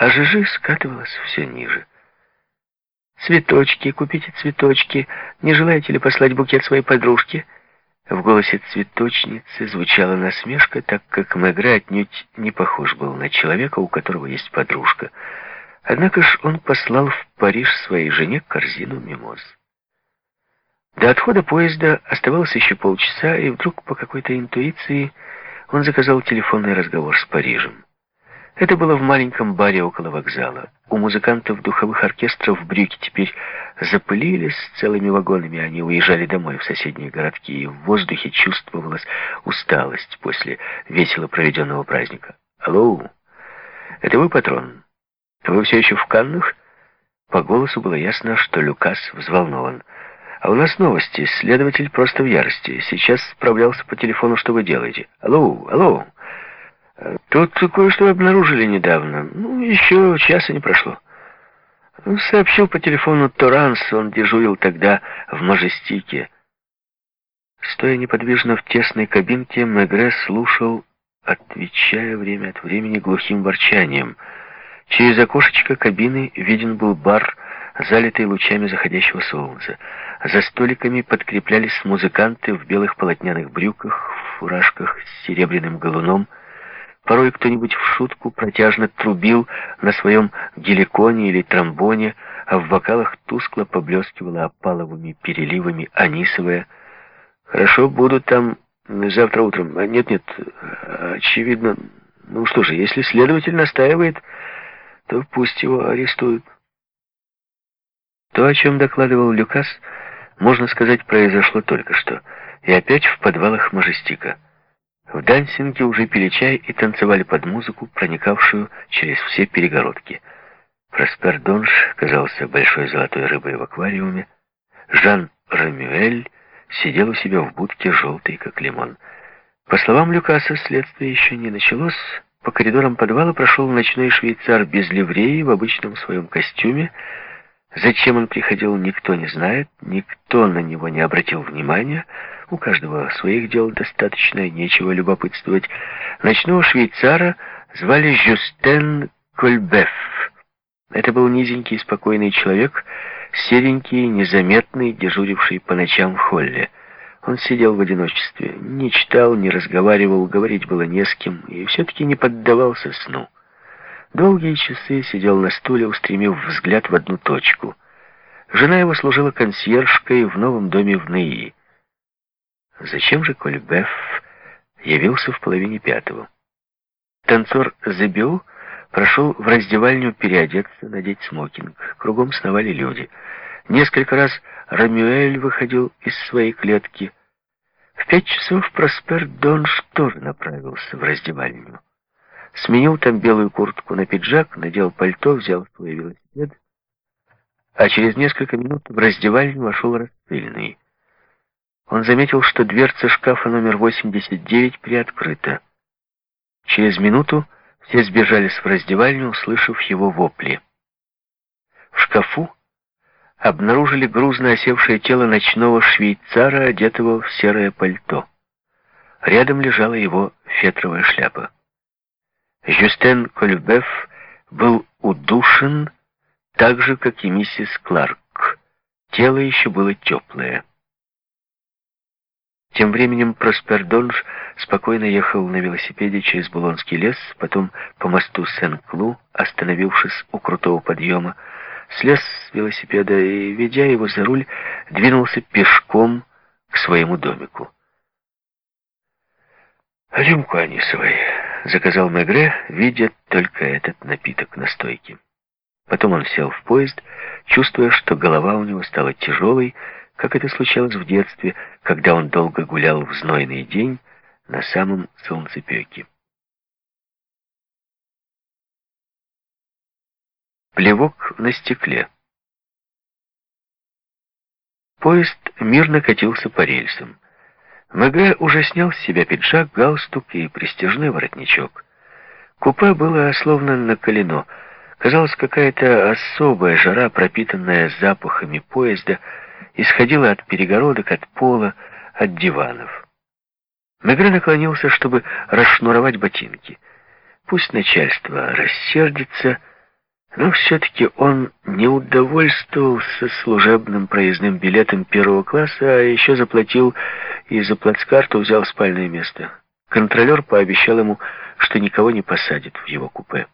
а Жижи скатывалась все ниже. «Цветочки, купите цветочки. Не желаете ли послать букет своей подружке?» В голосе цветочницы звучала насмешка, так как Мегре отнюдь не похож был на человека, у которого есть подружка. Однако ж он послал в Париж своей жене корзину мимоз. До отхода поезда оставалось еще полчаса, и вдруг по какой-то интуиции он заказал телефонный разговор с Парижем. Это было в маленьком баре около вокзала. У музыкантов духовых оркестров брюки теперь запылились целыми вагонами. Они уезжали домой в соседние городки, и в воздухе чувствовалась усталость после весело проведенного праздника. «Алло, это вы, патрон? Вы все еще в Каннах?» По голосу было ясно, что Люкас взволнован. «А у нас новости. Следователь просто в ярости. Сейчас справлялся по телефону, что вы делаете. Алло, алло!» Тут кое-что обнаружили недавно. Ну, еще часа не прошло. Сообщил по телефону Торанс, он дежурил тогда в Мажестике. Стоя неподвижно в тесной кабинке, Мегре слушал, отвечая время от времени глухим ворчанием. Через окошечко кабины виден был бар, залитый лучами заходящего солнца. За столиками подкреплялись музыканты в белых полотняных брюках, в фуражках с серебряным галуном, Порой кто-нибудь в шутку протяжно трубил на своем геликоне или тромбоне, а в вокалах тускло поблескивала опаловыми переливами анисовая. «Хорошо, буду там завтра утром. А нет-нет, очевидно. Ну что же, если следователь настаивает, то пусть его арестуют». То, о чем докладывал Люкас, можно сказать, произошло только что. И опять в подвалах Мажестика. В Дансинге уже пили чай и танцевали под музыку, проникавшую через все перегородки. Проспер Донж казался большой золотой рыбой в аквариуме. Жан Рамюэль сидел у себя в будке, желтый, как лимон. По словам Люкаса, следствие еще не началось. По коридорам подвала прошел ночной швейцар без ливреи в обычном своем костюме. Зачем он приходил, никто не знает, никто на него не обратил внимания. У каждого своих дел достаточно, нечего любопытствовать. Ночного швейцара звали Жюстен Кольбеф. Это был низенький спокойный человек, серенький, незаметный, дежуривший по ночам в холле. Он сидел в одиночестве, не читал, не разговаривал, говорить было не с кем, и все-таки не поддавался сну. Долгие часы сидел на стуле, устремив взгляд в одну точку. Жена его служила консьержкой в новом доме в Неи. Зачем же Кольбеф явился в половине пятого? Танцор Зебио прошел в раздевальню переодеться, надеть смокинг. Кругом сновали люди. Несколько раз Рамюэль выходил из своей клетки. В пять часов Проспер Донж тоже направился в раздевальню. Сменил там белую куртку на пиджак, надел пальто, взял свой велосипед. А через несколько минут в раздевальню вошел рассыльный. Он заметил, что дверца шкафа номер 89 приоткрыта. Через минуту все сбежались в раздевальню, услышав его вопли. В шкафу обнаружили грузно осевшее тело ночного швейцара, одетого в серое пальто. Рядом лежала его фетровая шляпа. Жюстен Кольбеф был удушен так же, как и миссис Кларк. Тело еще было теплое. Тем временем Проспер Донж спокойно ехал на велосипеде через Булонский лес, потом по мосту Сен-Клу, остановившись у крутого подъема, слез с велосипеда и, ведя его за руль, двинулся пешком к своему домику. «Рюмку анисовой», — заказал Мегре, видя только этот напиток на стойке. Потом он сел в поезд, чувствуя, что голова у него стала тяжелой, как это случалось в детстве, когда он долго гулял в знойный день на самом солнцепеке. Плевок на стекле. Поезд мирно катился по рельсам. МГ уже снял с себя пиджак, галстук и пристежный воротничок. Купе было словно наколено. Казалось, какая-то особая жара, пропитанная запахами поезда, исходила от перегородок, от пола, от диванов. Мегре наклонился, чтобы расшнуровать ботинки. Пусть начальство рассердится, Но все-таки он не удовольствовался служебным проездным билетом первого класса, а еще заплатил и за плацкарту взял спальное место. Контролер пообещал ему, что никого не посадит в его купе.